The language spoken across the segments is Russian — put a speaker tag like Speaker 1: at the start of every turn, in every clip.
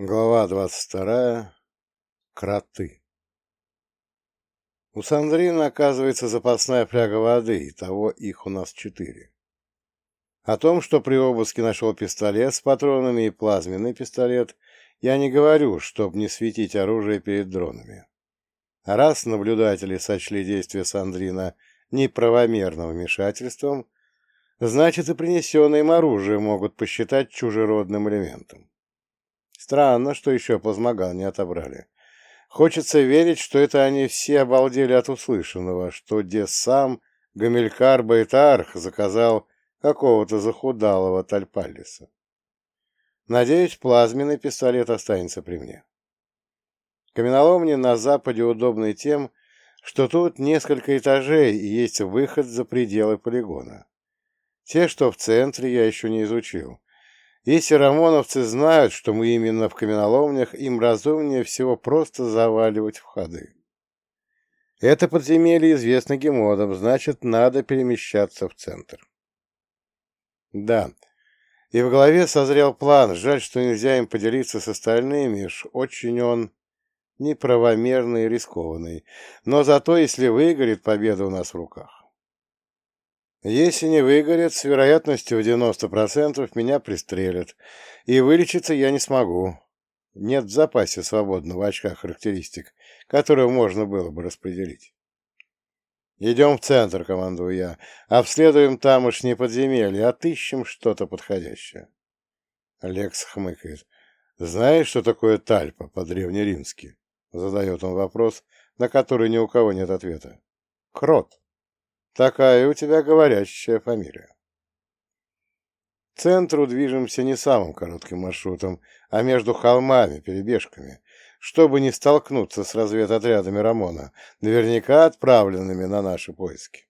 Speaker 1: Глава двадцать вторая. Кроты. У Сандрина, оказывается, запасная фляга воды, и того их у нас четыре. О том, что при обыске нашел пистолет с патронами и плазменный пистолет, я не говорю, чтобы не светить оружие перед дронами. Раз наблюдатели сочли действия Сандрина неправомерным вмешательством, значит и принесенное им оружие могут посчитать чужеродным элементом. Странно, что еще плазмоган не отобрали. Хочется верить, что это они все обалдели от услышанного, что где сам Гамилькар Байтарх заказал какого-то захудалого Тальпалиса. Надеюсь, плазменный пистолет останется при мне. Каменоломни на западе удобны тем, что тут несколько этажей и есть выход за пределы полигона. Те, что в центре, я еще не изучил, если рамоновцы знают, что мы именно в каменоломнях, им разумнее всего просто заваливать входы. Это подземелье известно гемодам, значит, надо перемещаться в центр. Да, и в голове созрел план, жаль, что нельзя им поделиться с остальными, уж очень он неправомерный и рискованный, но зато, если выгорит, победа у нас в руках. Если не выгорят, с вероятностью в 90% меня пристрелят, и вылечиться я не смогу. Нет в запасе свободного очка характеристик, которую можно было бы распределить. «Идем в центр», — командую я, — «обследуем тамошние подземелья, отыщем что-то подходящее». Лекс хмыкает. «Знаешь, что такое тальпа по-древнеримски?» Задает он вопрос, на который ни у кого нет ответа. «Крот». Такая у тебя говорящая фамилия. К центру движемся не самым коротким маршрутом, а между холмами, перебежками, чтобы не столкнуться с разведотрядами Рамона, наверняка отправленными на наши поиски.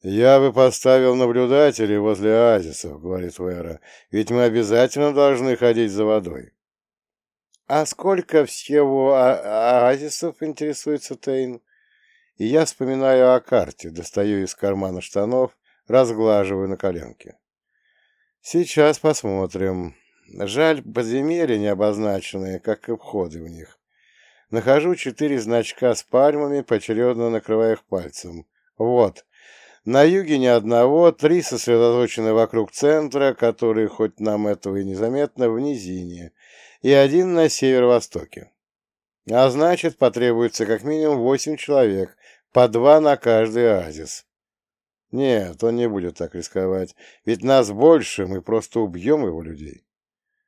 Speaker 1: «Я бы поставил наблюдателей возле оазисов», — говорит Вера, — «ведь мы обязательно должны ходить за водой». «А сколько всего оазисов?» — интересуется Тейн и я вспоминаю о карте, достаю из кармана штанов, разглаживаю на коленке. Сейчас посмотрим. Жаль, подземелья не обозначенные, как и входы в них. Нахожу четыре значка с пальмами, поочередно накрывая их пальцем. Вот. На юге ни одного, три сосредоточены вокруг центра, которые, хоть нам этого и незаметно, в низине, и один на северо-востоке. А значит, потребуется как минимум восемь человек, по два на каждый оазис. Нет, он не будет так рисковать, ведь нас больше, мы просто убьем его людей.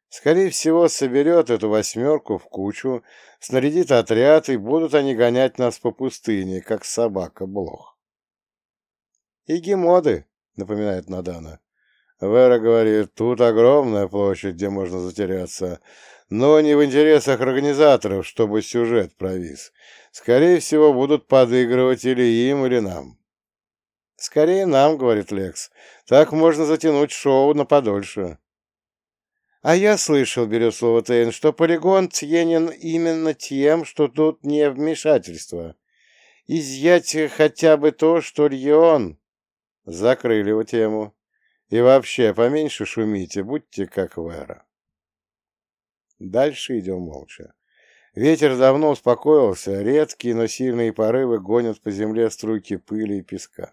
Speaker 1: Скорее всего, соберет эту восьмерку в кучу, снарядит отряд, и будут они гонять нас по пустыне, как собака блох. «И гемоды», — напоминает Надана. Вера говорит, тут огромная площадь, где можно затеряться, но не в интересах организаторов, чтобы сюжет провис. Скорее всего, будут подыгрывать или им, или нам. «Скорее нам», — говорит Лекс. «Так можно затянуть шоу на подольше». «А я слышал, — берет слово Тейн, — что полигон ценен именно тем, что тут не вмешательство. Изъять хотя бы то, что Льон...» Закрыли его тему. «И вообще, поменьше шумите, будьте как Вера». Дальше идем молча. Ветер давно успокоился, редкие, но сильные порывы гонят по земле струйки пыли и песка.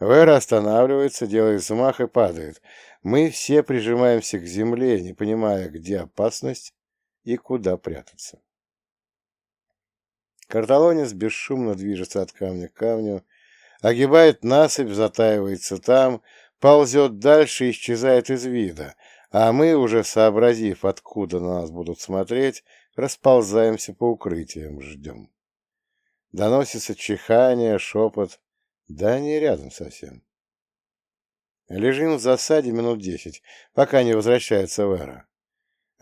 Speaker 1: Вера останавливается, делает взмах и падает. Мы все прижимаемся к земле, не понимая, где опасность и куда прятаться. Карталонец бесшумно движется от камня к камню, огибает насыпь, затаивается там, ползет дальше и исчезает из вида, а мы, уже сообразив, откуда на нас будут смотреть, Расползаемся по укрытиям, ждем. Доносится чихание, шепот. Да не рядом совсем. Лежим в засаде минут десять, пока не возвращается Вера.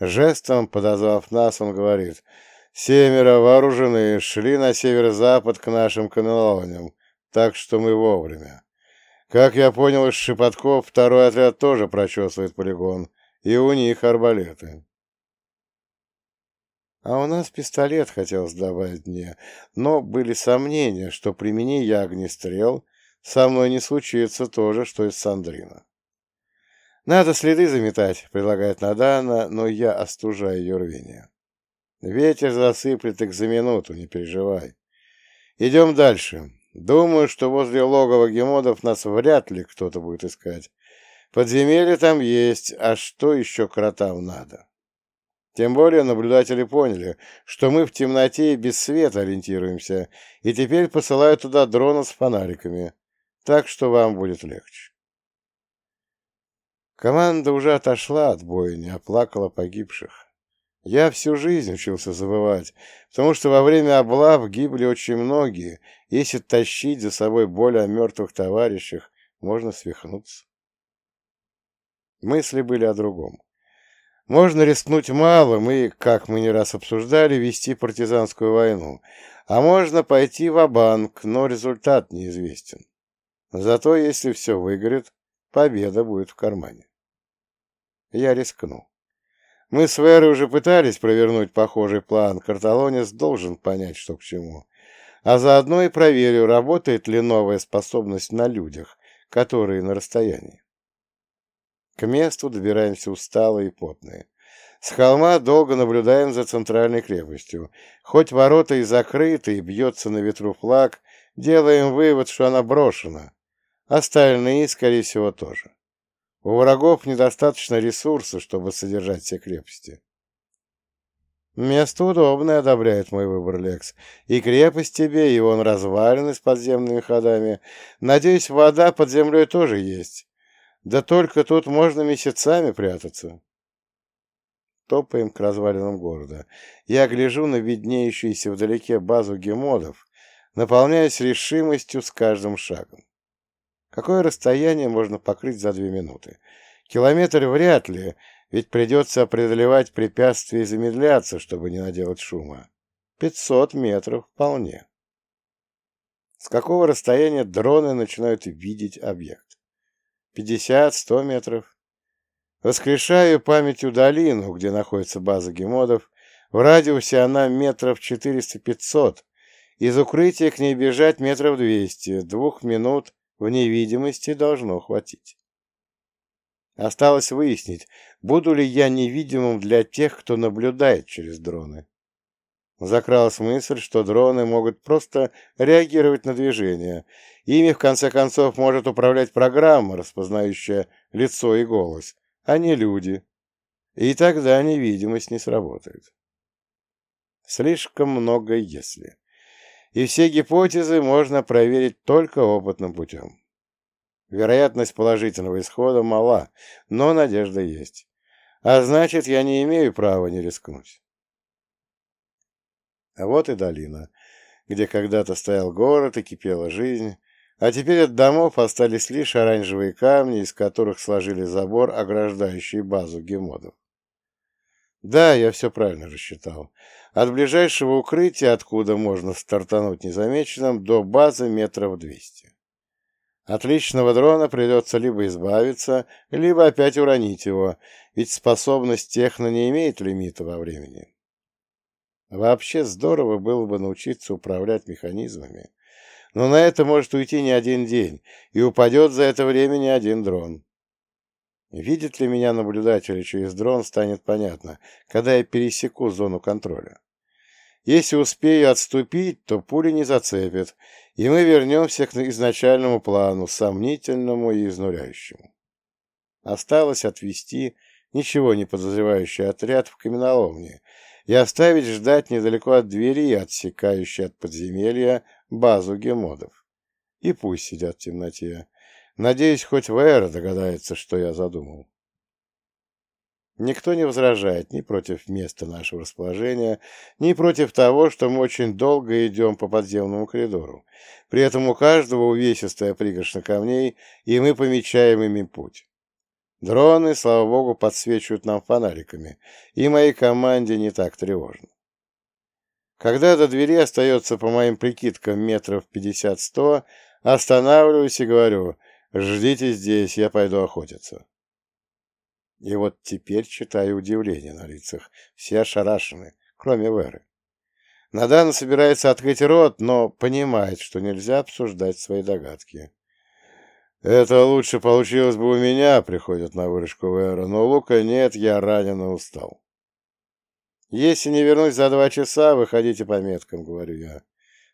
Speaker 1: Жестом, подозвав нас, он говорит, «Семеро вооружены, шли на северо-запад к нашим камелоням, так что мы вовремя. Как я понял из шепотков, второй отряд тоже прочесывает полигон, и у них арбалеты». А у нас пистолет хотелось добавить мне, но были сомнения, что примени я огнестрел, со мной не случится то же, что и с Сандрина. Надо следы заметать, предлагает Надана, но я остужаю ее рвение. Ветер засыплет их за минуту, не переживай. Идем дальше. Думаю, что возле логова гемодов нас вряд ли кто-то будет искать. Подземелье там есть, а что еще кротам надо? Тем более наблюдатели поняли, что мы в темноте и без света ориентируемся, и теперь посылают туда дрона с фонариками, так что вам будет легче. Команда уже отошла от бойни, оплакала погибших. Я всю жизнь учился забывать, потому что во время облав гибли очень многие, если тащить за собой боль о мертвых товарищах, можно свихнуться. Мысли были о другом. Можно рискнуть малым и, как мы не раз обсуждали, вести партизанскую войну, а можно пойти в банк но результат неизвестен. Зато если все выгорит, победа будет в кармане. Я рискну. Мы с Верой уже пытались провернуть похожий план. Карталонец должен понять, что к чему. А заодно и проверю, работает ли новая способность на людях, которые на расстоянии. К месту добираемся усталые и потные. С холма долго наблюдаем за центральной крепостью. Хоть ворота и закрыты, и бьется на ветру флаг, делаем вывод, что она брошена. Остальные, скорее всего, тоже. У врагов недостаточно ресурсов, чтобы содержать все крепости. Место удобное, одобряет мой выбор Лекс. И крепость тебе, и он развалины с подземными ходами. Надеюсь, вода под землей тоже есть. Да только тут можно месяцами прятаться. Топаем к развалинам города. Я гляжу на виднеющуюся вдалеке базу гемодов, наполняясь решимостью с каждым шагом. Какое расстояние можно покрыть за две минуты? Километр вряд ли, ведь придется преодолевать препятствия и замедляться, чтобы не наделать шума. Пятьсот метров вполне. С какого расстояния дроны начинают видеть объект? Пятьдесят, сто метров? Воскрешаю памятью долину, где находится база гемодов. В радиусе она метров четыреста-пятьсот. Из укрытия к ней бежать метров двести. Двух минут в невидимости должно хватить. Осталось выяснить, буду ли я невидимым для тех, кто наблюдает через дроны. Закралась мысль, что дроны могут просто реагировать на движение. Ими, в конце концов, может управлять программа, распознающая лицо и голос, а не люди. И тогда невидимость не сработает. Слишком много «если» и все гипотезы можно проверить только опытным путем. Вероятность положительного исхода мала, но надежда есть. А значит, я не имею права не рискнуть. А вот и долина, где когда-то стоял город и кипела жизнь, а теперь от домов остались лишь оранжевые камни, из которых сложили забор, ограждающий базу гемодов. Да, я все правильно рассчитал. От ближайшего укрытия, откуда можно стартануть незамеченным, до базы метров двести. От личного дрона придется либо избавиться, либо опять уронить его, ведь способность техно не имеет лимита во времени. Вообще здорово было бы научиться управлять механизмами, но на это может уйти не один день, и упадет за это время не один дрон. Видит ли меня наблюдатель через дрон, станет понятно, когда я пересеку зону контроля. Если успею отступить, то пули не зацепят, и мы вернемся к изначальному плану, сомнительному и изнуряющему. Осталось отвести ничего не подозревающий отряд в каменоломне и оставить ждать недалеко от двери, отсекающей от подземелья базу гемодов. И пусть сидят в темноте. Надеюсь, хоть Вэра догадается, что я задумал. Никто не возражает ни против места нашего расположения, ни против того, что мы очень долго идем по подземному коридору. При этом у каждого увесистая пригоршня камней, и мы помечаем ими путь. Дроны, слава богу, подсвечивают нам фонариками, и моей команде не так тревожно. Когда до двери остается, по моим прикидкам, метров пятьдесят-сто, останавливаюсь и говорю — Ждите здесь, я пойду охотиться. И вот теперь читаю удивление на лицах. Все ошарашены, кроме Веры. Надана собирается открыть рот, но понимает, что нельзя обсуждать свои догадки. Это лучше получилось бы у меня, приходит на выручку Вера, но лука нет, я ранен и устал. Если не вернусь за два часа, выходите по меткам, говорю я,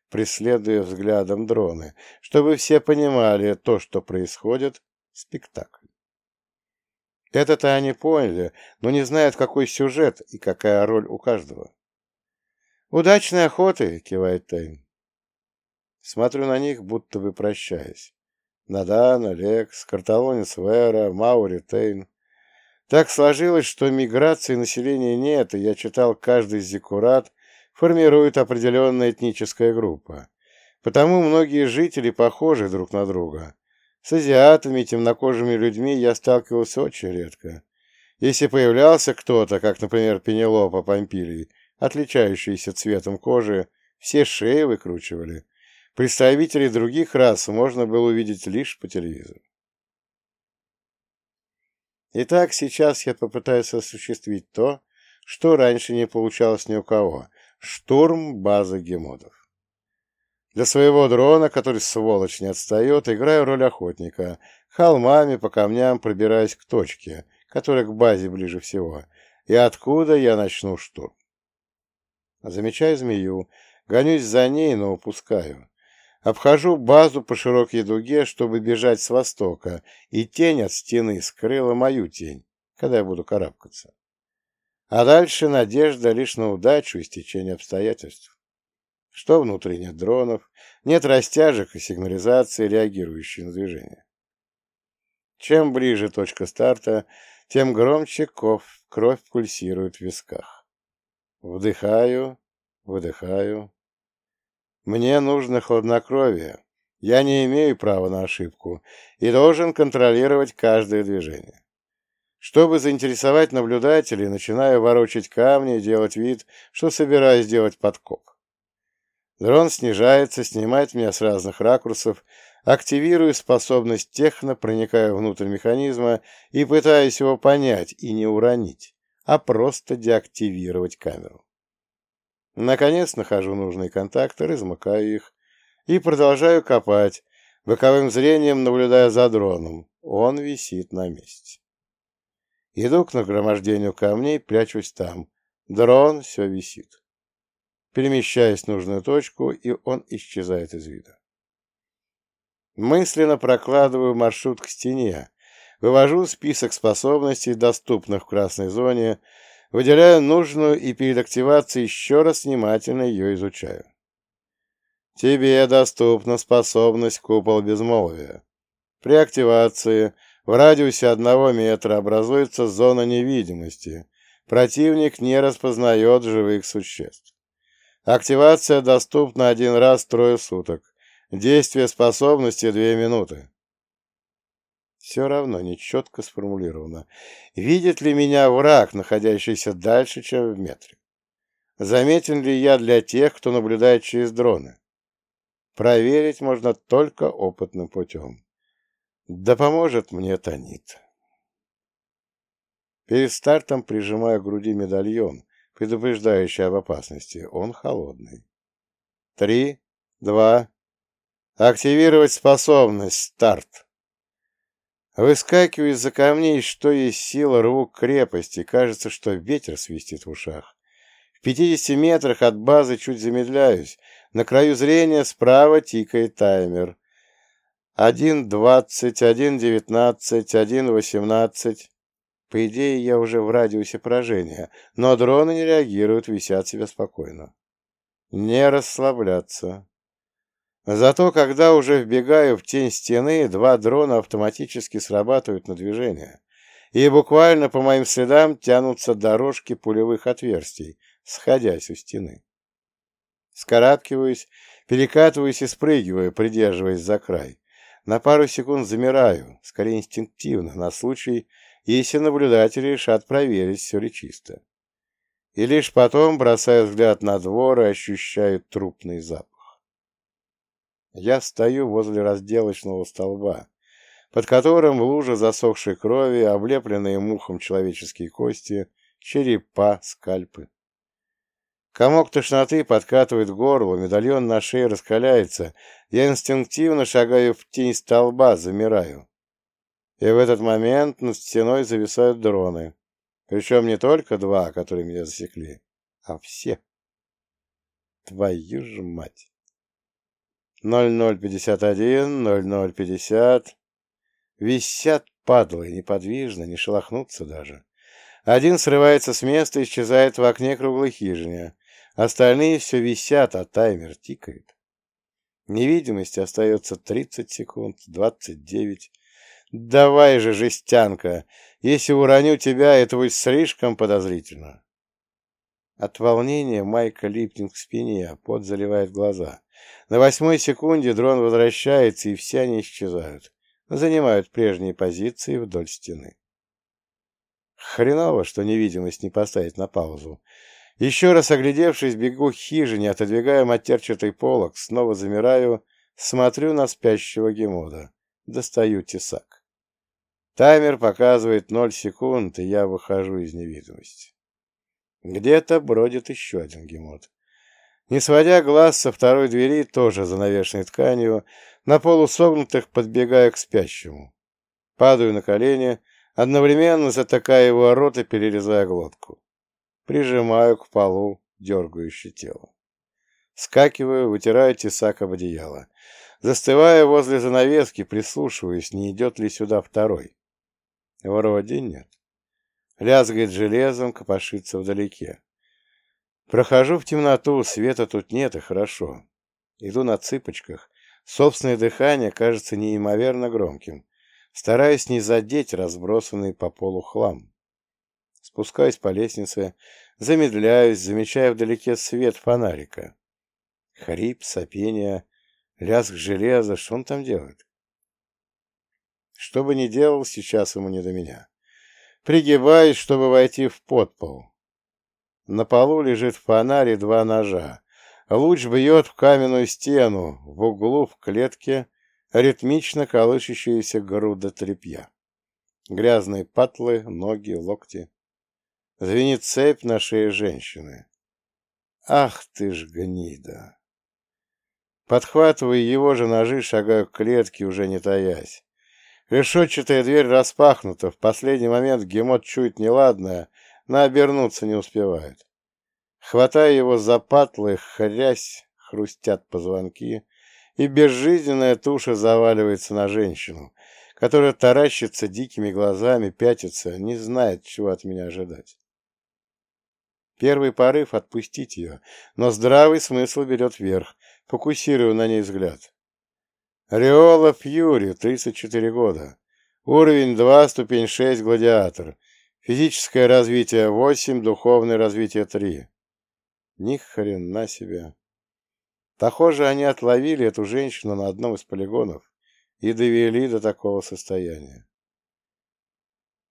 Speaker 1: преследуя взглядом дроны, чтобы все понимали то, что происходит, спектакль. Это-то они поняли, но не знают, какой сюжет и какая роль у каждого. «Удачной охоты!» — кивает Тейн. Смотрю на них, будто бы прощаясь. Надан, Алекс, Карталонец Вера, Маури Тейн. Так сложилось, что миграции населения нет, и я читал, каждый зиккурат формирует определенная этническая группа. Потому многие жители похожи друг на друга. С азиатами, темнокожими людьми я сталкивался очень редко. Если появлялся кто-то, как, например, Пенелопа Помпилий, отличающийся цветом кожи, все шеи выкручивали. Представителей других рас можно было увидеть лишь по телевизору. Итак, сейчас я попытаюсь осуществить то, что раньше не получалось ни у кого – штурм базы гемодов. Для своего дрона, который сволочь не отстает, играю роль охотника, холмами по камням пробираясь к точке, которая к базе ближе всего, и откуда я начну штурм. Замечаю змею, гонюсь за ней, но упускаю. Обхожу базу по широкой дуге, чтобы бежать с востока, и тень от стены скрыла мою тень, когда я буду карабкаться. А дальше надежда лишь на удачу и стечение обстоятельств. Что внутри нет дронов, нет растяжек и сигнализации, реагирующей на движение. Чем ближе точка старта, тем громче кровь, кровь пульсирует в висках. Вдыхаю, выдыхаю. Мне нужно хладнокровие. Я не имею права на ошибку и должен контролировать каждое движение. Чтобы заинтересовать наблюдателей, начинаю ворочать камни и делать вид, что собираюсь сделать подкоп. Дрон снижается, снимает меня с разных ракурсов, активирую способность техно, проникаю внутрь механизма и пытаюсь его понять и не уронить а просто деактивировать камеру. Наконец нахожу нужные контакты, размыкаю их и продолжаю копать, боковым зрением наблюдая за дроном. Он висит на месте. Иду к нагромождению камней, прячусь там. Дрон все висит. Перемещаюсь в нужную точку, и он исчезает из вида. Мысленно прокладываю маршрут к стене, Вывожу список способностей, доступных в красной зоне, выделяю нужную и перед активацией еще раз внимательно ее изучаю. Тебе доступна способность купол безмолвия. При активации в радиусе одного метра образуется зона невидимости. Противник не распознает живых существ. Активация доступна один раз трое суток. Действие способности две минуты все равно нечетко сформулировано. Видит ли меня враг, находящийся дальше, чем в метре? Заметен ли я для тех, кто наблюдает через дроны? Проверить можно только опытным путем. Да поможет мне Танит. Перед стартом прижимаю к груди медальон, предупреждающий об опасности. Он холодный. Три, два. Активировать способность. Старт. Выскакиваю из-за камней, что есть сила, рву крепости. Кажется, что ветер свистит в ушах. В пятидесяти метрах от базы чуть замедляюсь. На краю зрения справа тикает таймер. Один двадцать, один девятнадцать, один восемнадцать. По идее, я уже в радиусе поражения, но дроны не реагируют, висят себе спокойно. Не расслабляться. Зато, когда уже вбегаю в тень стены, два дрона автоматически срабатывают на движение, и буквально по моим следам тянутся дорожки пулевых отверстий, сходясь у стены. Скарабкиваюсь, перекатываюсь и спрыгиваю, придерживаясь за край. На пару секунд замираю, скорее инстинктивно, на случай, если наблюдатели решат проверить, все ли чисто. И лишь потом бросаю взгляд на двор ощущаю трупный запах. Я стою возле разделочного столба, под которым в луже засохшей крови, облепленные мухом человеческие кости, черепа, скальпы. Комок тошноты подкатывает горло, медальон на шее раскаляется. Я инстинктивно шагаю в тень столба, замираю. И в этот момент над стеной зависают дроны. Причем не только два, которые меня засекли, а все. Твою же мать. 0051, 0050. Висят падлы, неподвижно, не шелохнутся даже. Один срывается с места и исчезает в окне круглой хижины. Остальные все висят, а таймер тикает. Невидимости остается 30 секунд, 29. Давай же, жестянка, если уроню тебя, это будет слишком подозрительно. От волнения Майка липнет к спине, а пот заливает глаза. На восьмой секунде дрон возвращается, и все они исчезают. Занимают прежние позиции вдоль стены. Хреново, что невидимость не поставить на паузу. Еще раз оглядевшись, бегу к хижине, отодвигаю матерчатый полог, снова замираю, смотрю на спящего гемода. Достаю тесак. Таймер показывает ноль секунд, и я выхожу из невидимости. Где-то бродит еще один гемод. Не сводя глаз со второй двери, тоже занавешенной тканью, на полусогнутых подбегаю к спящему. Падаю на колени, одновременно затыкая его рот и перерезая глотку прижимаю к полу дергающее тело. Скакиваю, вытираю тесак об одеяло. Застываю возле занавески, прислушиваюсь, не идет ли сюда второй. Вроде нет. Лязгает железом, копошится вдалеке. Прохожу в темноту, света тут нет, и хорошо. Иду на цыпочках. Собственное дыхание кажется неимоверно громким. Стараюсь не задеть разбросанный по полу хлам. Спускаюсь по лестнице, замедляюсь, замечая вдалеке свет фонарика. Хрип, сопение, лязг железа, что он там делает? Что бы ни делал, сейчас ему не до меня. Пригибаюсь, чтобы войти в подпол. На полу лежит фонарь и два ножа. Луч бьет в каменную стену, в углу в клетке ритмично колышащаяся груда тряпья. Грязные патлы, ноги, локти. Звенит цепь на шее женщины. Ах ты ж гнида! Подхватывая его же ножи, шагаю к клетке, уже не таясь. Решетчатая дверь распахнута. В последний момент гемот чует неладное, но обернуться не успевает. Хватая его за патлы, хрясь, хрустят позвонки, и безжизненная туша заваливается на женщину, которая таращится дикими глазами, пятится, не знает, чего от меня ожидать. Первый порыв — отпустить ее, но здравый смысл берет верх, фокусируя на ней взгляд. Риола Фьюри, 34 года. Уровень 2, ступень 6, гладиатор. Физическое развитие 8, духовное развитие 3. Ни хрена себе. Похоже, они отловили эту женщину на одном из полигонов и довели до такого состояния.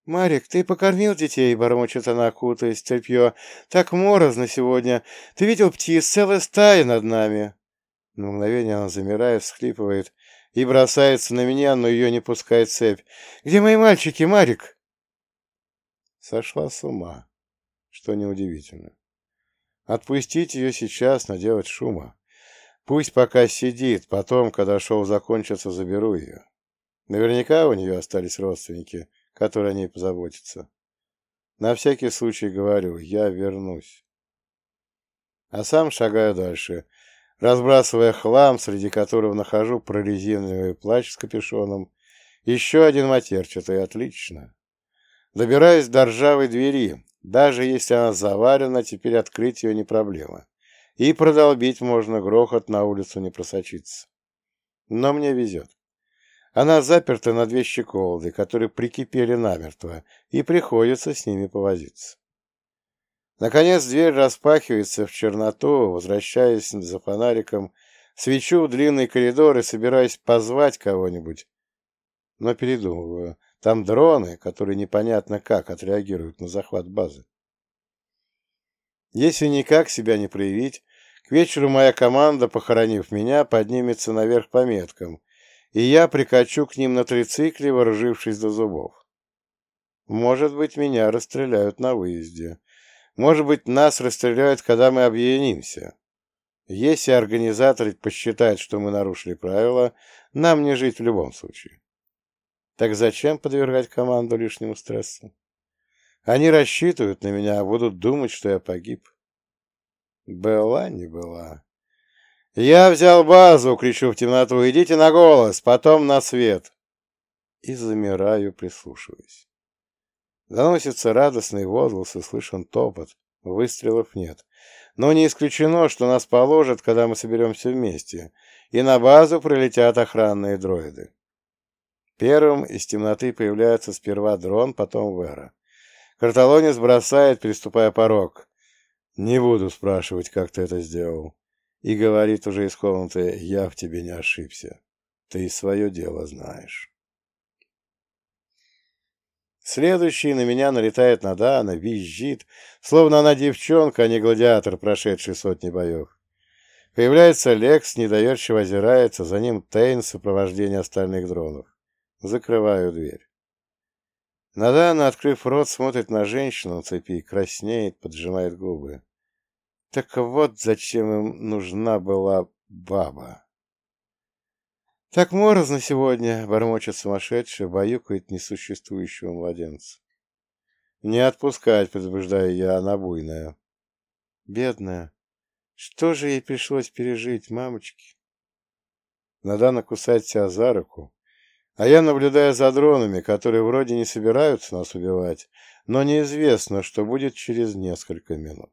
Speaker 1: «Марик, ты покормил детей?» — бормочет она, окутаясь тряпье. «Так морозно сегодня. Ты видел птиц? Целая стая над нами». На мгновение она замирает, всхлипывает и бросается на меня, но ее не пускает цепь. «Где мои мальчики, Марик?» Сошла с ума, что неудивительно. Отпустить ее сейчас, наделать шума. Пусть пока сидит, потом, когда шоу закончится, заберу ее. Наверняка у нее остались родственники, который о ней позаботится. На всякий случай говорю, я вернусь. А сам шагаю дальше, разбрасывая хлам, среди которого нахожу прорезиновый плащ с капюшоном, еще один матерчатый, отлично. Добираюсь до ржавой двери, даже если она заварена, теперь открыть ее не проблема. И продолбить можно, грохот на улицу не просочится. Но мне везет. Она заперта на две щеколды, которые прикипели намертво, и приходится с ними повозиться. Наконец дверь распахивается в черноту, возвращаясь за фонариком, свечу в длинный коридор и собираюсь позвать кого-нибудь. Но передумываю. Там дроны, которые непонятно как отреагируют на захват базы. Если никак себя не проявить, к вечеру моя команда, похоронив меня, поднимется наверх по меткам, и я прикачу к ним на трицикле, вооружившись до зубов. Может быть, меня расстреляют на выезде. Может быть, нас расстреляют, когда мы объединимся. Если организаторы посчитают, что мы нарушили правила, нам не жить в любом случае. Так зачем подвергать команду лишнему стрессу? Они рассчитывают на меня, а будут думать, что я погиб. Была не была. Я взял базу, кричу в темноту, идите на голос, потом на свет. И замираю, прислушиваясь. Доносится радостный возглас и слышен топот. Выстрелов нет. Но не исключено, что нас положат, когда мы соберемся вместе, и на базу прилетят охранные дроиды. Первым из темноты появляется сперва дрон, потом Вера. Карталонец бросает, переступая порог. «Не буду спрашивать, как ты это сделал». И говорит уже из комнаты, «Я в тебе не ошибся. Ты свое дело знаешь». Следующий на меня налетает Надана, визжит, словно она девчонка, а не гладиатор, прошедший сотни боев. Появляется Лекс, недоверчиво озирается, за ним Тейн в сопровождении остальных дронов. Закрываю дверь. Надана, открыв рот, смотрит на женщину на цепи, краснеет, поджимает губы. Так вот зачем им нужна была баба. Так морозно сегодня, бормочет сумасшедший, баюкает несуществующего младенца. Не отпускать, предупреждаю я, она буйная. Бедная. Что же ей пришлось пережить, мамочки? Надана кусать себя за руку, а я наблюдаю за дронами, которые вроде не собираются нас убивать, но неизвестно, что будет через несколько минут.